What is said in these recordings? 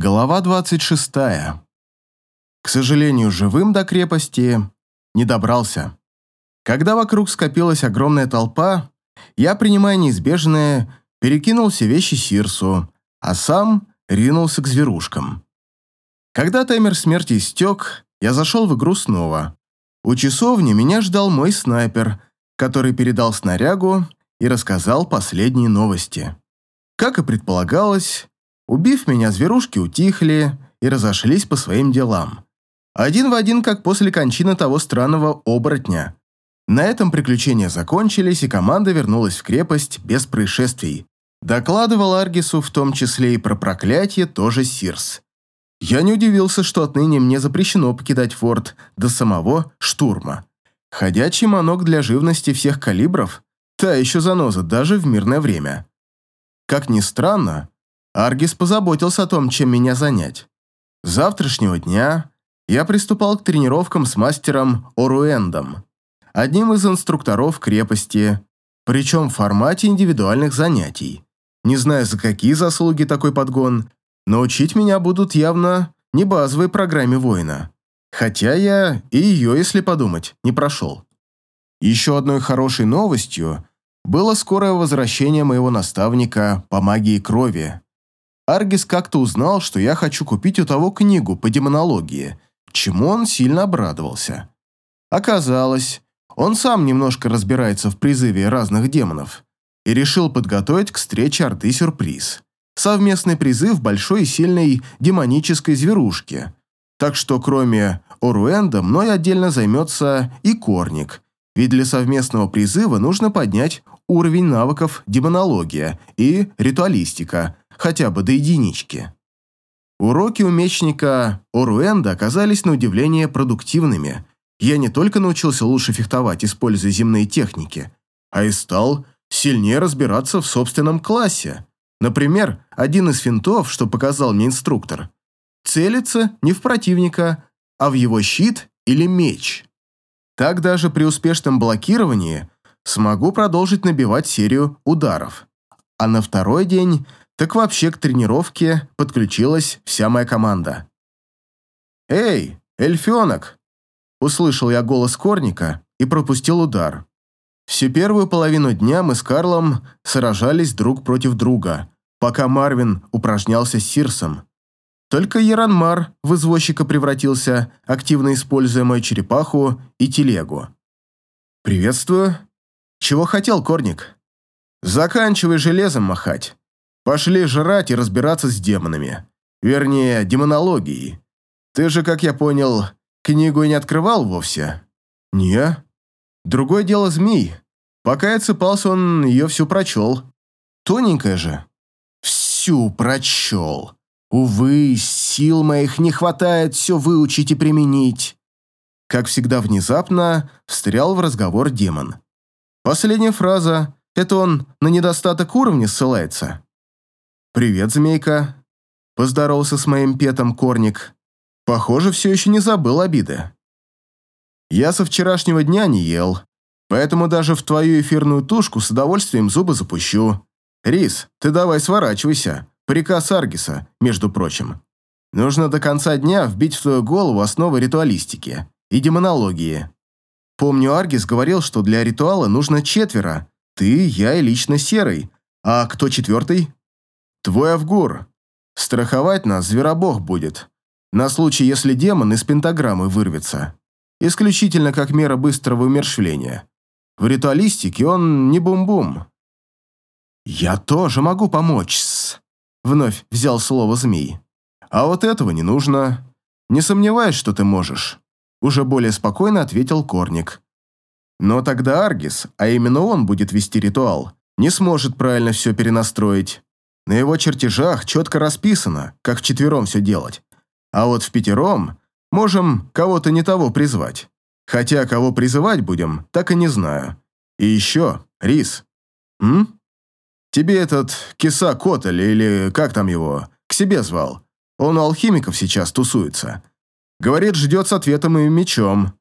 Глава 26. К сожалению, живым до крепости не добрался. Когда вокруг скопилась огромная толпа, я, принимая неизбежное, перекинул все вещи Сирсу, а сам ринулся к зверушкам. Когда таймер смерти истек, я зашел в игру снова. У часовни меня ждал мой снайпер, который передал снарягу и рассказал последние новости. Как и предполагалось, Убив меня, зверушки утихли и разошлись по своим делам. Один в один, как после кончины того странного оборотня. На этом приключения закончились, и команда вернулась в крепость без происшествий. Докладывал Аргису в том числе и про проклятие тоже Сирс. Я не удивился, что отныне мне запрещено покидать форт до самого штурма. Ходячий манок для живности всех калибров – та еще заноза даже в мирное время. Как ни странно, Аргис позаботился о том, чем меня занять. С завтрашнего дня я приступал к тренировкам с мастером Оруэндом, одним из инструкторов крепости, причем в формате индивидуальных занятий. Не знаю, за какие заслуги такой подгон, но учить меня будут явно не базовой программе воина. Хотя я и ее, если подумать, не прошел. Еще одной хорошей новостью было скорое возвращение моего наставника по магии крови. Аргис как-то узнал, что я хочу купить у того книгу по демонологии, чему он сильно обрадовался. Оказалось, он сам немножко разбирается в призыве разных демонов и решил подготовить к встрече Орды сюрприз. Совместный призыв большой и сильной демонической зверушки. Так что кроме Оруэнда мной отдельно займется и Корник, ведь для совместного призыва нужно поднять уровень навыков демонология и ритуалистика – хотя бы до единички. Уроки у мечника Оруэнда оказались на удивление продуктивными. Я не только научился лучше фехтовать, используя земные техники, а и стал сильнее разбираться в собственном классе. Например, один из финтов, что показал мне инструктор, целится не в противника, а в его щит или меч. Так даже при успешном блокировании смогу продолжить набивать серию ударов. А на второй день так вообще к тренировке подключилась вся моя команда. «Эй, эльфенок!» Услышал я голос Корника и пропустил удар. Всю первую половину дня мы с Карлом сражались друг против друга, пока Марвин упражнялся с Сирсом. Только Яранмар в извозчика превратился, активно используя мою черепаху и телегу. «Приветствую. Чего хотел, Корник?» «Заканчивай железом махать. Пошли жрать и разбираться с демонами. Вернее, демонологией. Ты же, как я понял, книгу и не открывал вовсе? Не. Другое дело змей. Пока я цепался, он ее всю прочел. Тоненькая же. Всю прочел. Увы, сил моих не хватает все выучить и применить. Как всегда внезапно встрял в разговор демон. Последняя фраза – это он на недостаток уровня ссылается. «Привет, змейка!» Поздоровался с моим петом Корник. Похоже, все еще не забыл обиды. Я со вчерашнего дня не ел, поэтому даже в твою эфирную тушку с удовольствием зубы запущу. Рис, ты давай сворачивайся. Приказ Аргиса, между прочим. Нужно до конца дня вбить в твою голову основы ритуалистики и демонологии. Помню, Аргис говорил, что для ритуала нужно четверо. Ты, я и лично Серый. А кто четвертый? Твой Авгур. Страховать нас зверобог будет. На случай, если демон из пентаграммы вырвется. Исключительно как мера быстрого умершвления. В ритуалистике он не бум-бум. «Я тоже могу помочь -с. Вновь взял слово змей. «А вот этого не нужно. Не сомневаюсь, что ты можешь», — уже более спокойно ответил Корник. «Но тогда Аргис, а именно он будет вести ритуал, не сможет правильно все перенастроить. На его чертежах четко расписано, как вчетвером все делать. А вот в пятером можем кого-то не того призвать. Хотя кого призывать будем, так и не знаю. И еще, Рис. М? Тебе этот киса Котель, или как там его, к себе звал. Он у алхимиков сейчас тусуется. Говорит, ждет с ответом и мечом.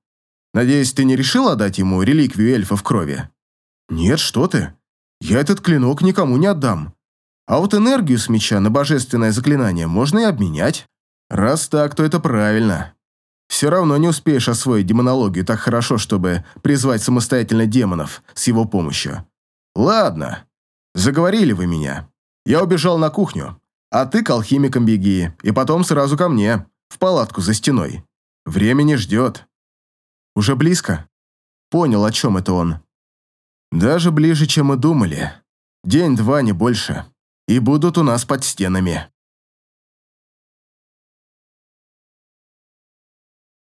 Надеюсь, ты не решил отдать ему реликвию эльфа в крови? Нет, что ты. Я этот клинок никому не отдам. А вот энергию с меча на божественное заклинание можно и обменять. Раз так, то это правильно. Все равно не успеешь освоить демонологию так хорошо, чтобы призвать самостоятельно демонов с его помощью. Ладно, заговорили вы меня. Я убежал на кухню, а ты к алхимикам беги, и потом сразу ко мне, в палатку за стеной. Время не ждет. Уже близко? Понял, о чем это он. Даже ближе, чем мы думали. День-два, не больше. И будут у нас под стенами.